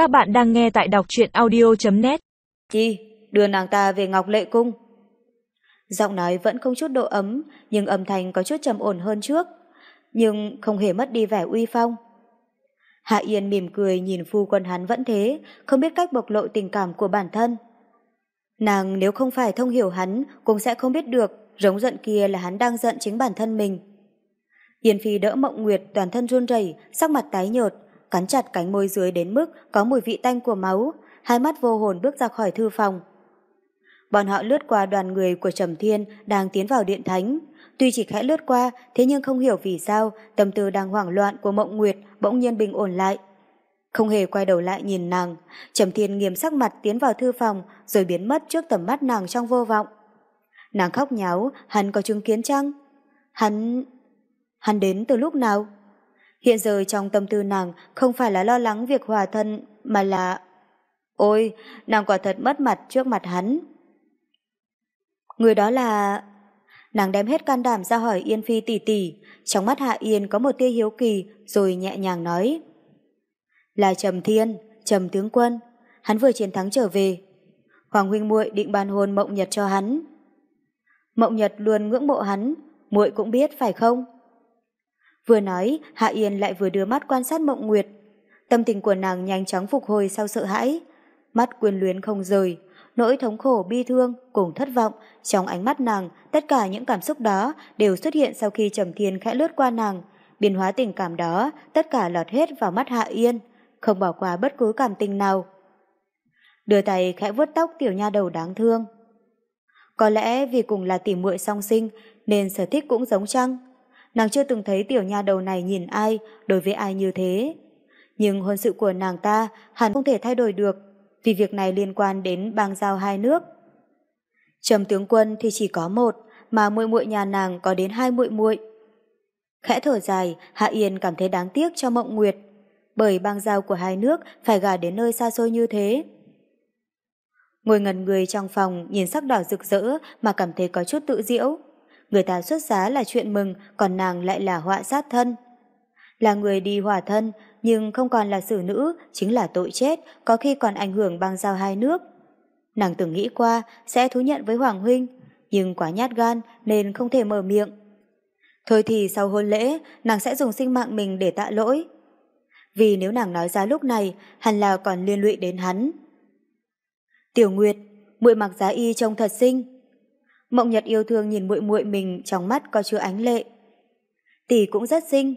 Các bạn đang nghe tại đọc truyện audio.net Chi, đưa nàng ta về Ngọc Lệ Cung. Giọng nói vẫn không chút độ ấm, nhưng âm thanh có chút trầm ổn hơn trước, nhưng không hề mất đi vẻ uy phong. Hạ Yên mỉm cười nhìn phu quân hắn vẫn thế, không biết cách bộc lộ tình cảm của bản thân. Nàng nếu không phải thông hiểu hắn, cũng sẽ không biết được rống giận kia là hắn đang giận chính bản thân mình. Yên Phi đỡ Mộng Nguyệt toàn thân run rẩy, sắc mặt tái nhợt, cắn chặt cánh môi dưới đến mức có mùi vị tanh của máu, hai mắt vô hồn bước ra khỏi thư phòng. Bọn họ lướt qua đoàn người của Trầm Thiên đang tiến vào điện thánh. Tuy chỉ khẽ lướt qua, thế nhưng không hiểu vì sao tâm tư đang hoảng loạn của Mộng Nguyệt bỗng nhiên bình ổn lại. Không hề quay đầu lại nhìn nàng, Trầm Thiên nghiêm sắc mặt tiến vào thư phòng rồi biến mất trước tầm mắt nàng trong vô vọng. Nàng khóc nháo, hắn có chứng kiến chăng? Hắn... Hắn đến từ lúc nào? Hiện giờ trong tâm tư nàng không phải là lo lắng việc hòa thân mà là... Ôi, nàng quả thật mất mặt trước mặt hắn. Người đó là... Nàng đem hết can đảm ra hỏi Yên Phi tỉ tỉ trong mắt Hạ Yên có một tia hiếu kỳ rồi nhẹ nhàng nói. Là Trầm Thiên, Trầm Tướng Quân, hắn vừa chiến thắng trở về. Hoàng huynh muội định ban hôn Mộng Nhật cho hắn. Mộng Nhật luôn ngưỡng mộ hắn, muội cũng biết phải không? Vừa nói, Hạ Yên lại vừa đưa mắt quan sát Mộng Nguyệt. Tâm tình của nàng nhanh chóng phục hồi sau sợ hãi. Mắt quyền luyến không rời, nỗi thống khổ bi thương cùng thất vọng trong ánh mắt nàng, tất cả những cảm xúc đó đều xuất hiện sau khi Trầm Thiên khẽ lướt qua nàng. Biến hóa tình cảm đó, tất cả lọt hết vào mắt Hạ Yên, không bỏ qua bất cứ cảm tình nào. Đưa tay khẽ vuốt tóc tiểu nha đầu đáng thương. Có lẽ vì cùng là tỉ muội song sinh nên sở thích cũng giống chăng? Nàng chưa từng thấy tiểu nha đầu này nhìn ai, đối với ai như thế. Nhưng hôn sự của nàng ta hẳn không thể thay đổi được, vì việc này liên quan đến bang giao hai nước. Trầm tướng quân thì chỉ có một, mà muội muội nhà nàng có đến hai muội muội. Khẽ thở dài, Hạ Yên cảm thấy đáng tiếc cho Mộng Nguyệt, bởi bang giao của hai nước phải gả đến nơi xa xôi như thế. Ngồi ngần người trong phòng nhìn sắc đỏ rực rỡ mà cảm thấy có chút tự diễu. Người ta xuất giá là chuyện mừng, còn nàng lại là họa sát thân. Là người đi hòa thân, nhưng không còn là xử nữ, chính là tội chết, có khi còn ảnh hưởng băng giao hai nước. Nàng từng nghĩ qua sẽ thú nhận với Hoàng Huynh, nhưng quá nhát gan nên không thể mở miệng. Thôi thì sau hôn lễ, nàng sẽ dùng sinh mạng mình để tạ lỗi. Vì nếu nàng nói ra lúc này, hẳn là còn liên lụy đến hắn. Tiểu Nguyệt, muội mặc giá y trông thật xinh. Mộng Nhật yêu thương nhìn muội muội mình trong mắt có chứa ánh lệ. Tỷ cũng rất xinh.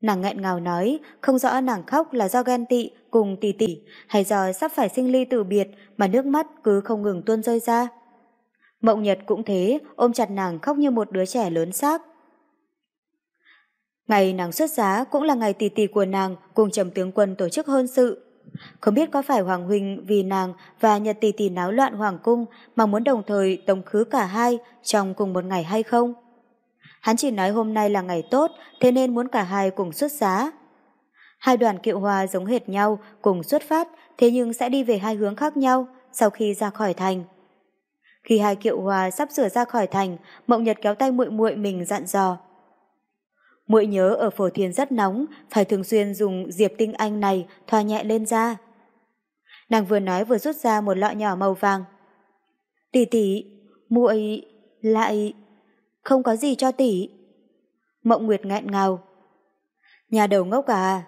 Nàng nghẹn ngào nói, không rõ nàng khóc là do ghen tị cùng tỷ tỷ hay do sắp phải sinh ly từ biệt mà nước mắt cứ không ngừng tuôn rơi ra. Mộng Nhật cũng thế, ôm chặt nàng khóc như một đứa trẻ lớn xác. Ngày nàng xuất giá cũng là ngày tỷ tỷ của nàng cùng trầm tướng quân tổ chức hôn sự. Không biết có phải Hoàng Huynh vì nàng và Nhật tỷ tỷ náo loạn Hoàng Cung mà muốn đồng thời tống khứ cả hai trong cùng một ngày hay không? Hắn chỉ nói hôm nay là ngày tốt, thế nên muốn cả hai cùng xuất giá. Hai đoàn kiệu hòa giống hệt nhau, cùng xuất phát, thế nhưng sẽ đi về hai hướng khác nhau sau khi ra khỏi thành. Khi hai kiệu hòa sắp sửa ra khỏi thành, Mộng Nhật kéo tay muội muội mình dặn dò. Muội nhớ ở phổ thiền rất nóng, phải thường xuyên dùng diệp tinh anh này thoa nhẹ lên da. Nàng vừa nói vừa rút ra một lọ nhỏ màu vàng. Tỷ tỷ, muội lại không có gì cho tỷ. Mộng Nguyệt nghẹn ngào. Nhà đầu ngốc à,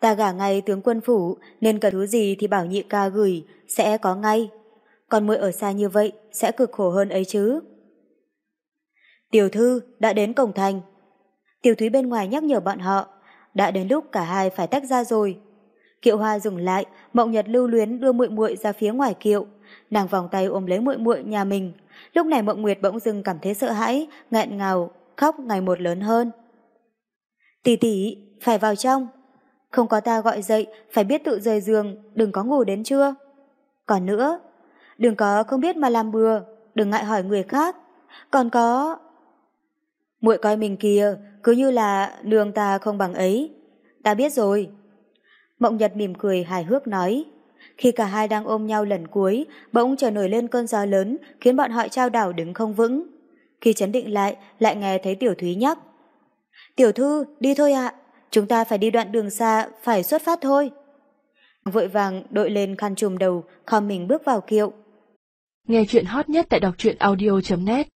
ta gả ngay tướng quân phủ nên cần thứ gì thì bảo nhị ca gửi sẽ có ngay. Còn muội ở xa như vậy sẽ cực khổ hơn ấy chứ. Tiểu thư đã đến cổng thành. Tiểu Thúy bên ngoài nhắc nhở bọn họ, đã đến lúc cả hai phải tách ra rồi. Kiệu Hoa dừng lại, Mộng Nhật lưu luyến đưa muội muội ra phía ngoài kiệu, nàng vòng tay ôm lấy muội muội nhà mình. Lúc này Mộng Nguyệt bỗng dưng cảm thấy sợ hãi, nghẹn ngào, khóc ngày một lớn hơn. Tỷ tỷ, phải vào trong. Không có ta gọi dậy, phải biết tự rời giường, đừng có ngủ đến trưa. Còn nữa, đừng có không biết mà làm bừa, đừng ngại hỏi người khác. Còn có... muội coi mình kìa, cứ như là lương ta không bằng ấy. Ta biết rồi. Mộng Nhật mỉm cười hài hước nói. Khi cả hai đang ôm nhau lần cuối, bỗng trở nổi lên cơn gió lớn khiến bọn họ trao đảo đứng không vững. Khi chấn định lại, lại nghe thấy Tiểu Thúy nhắc. Tiểu Thư, đi thôi ạ. Chúng ta phải đi đoạn đường xa, phải xuất phát thôi. Vội vàng đội lên khăn trùm đầu, khom mình bước vào kiệu. Nghe chuyện hot nhất tại đọc truyện audio.net